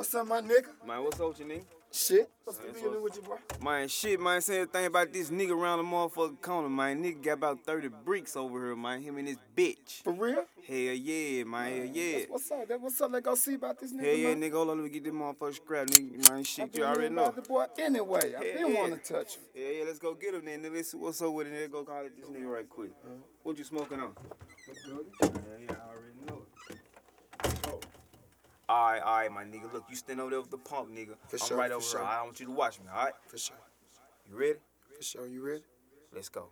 What's up, my nigga? Man, what's up with you, nigga? Shit. What's the Man, deal with you, boy? Man, shit, man, saying thing about this nigga around the motherfucking corner, man. Nigga got about 30 bricks over here, man. Him and his bitch. For real? Hell yeah, man. Hell yeah. That's what's up? That what's up? Let's go see about this nigga, Hell yeah, man. nigga. Hold on, let me get this motherfucker scrap, nigga. Man, shit, been you already know. the boy anyway. I Hell been yeah. want to touch him. Yeah, yeah, let's go get him then. Let's see what's up with it. Let's go call it this nigga right quick. What you smoking on? Yeah, yeah, I already know it. Alright, alright, my nigga. Look, you stand over there with the pump, nigga. For I'm sure, right over sure. here. I want you to watch me, alright? For sure. You ready? For sure. You ready? Let's go.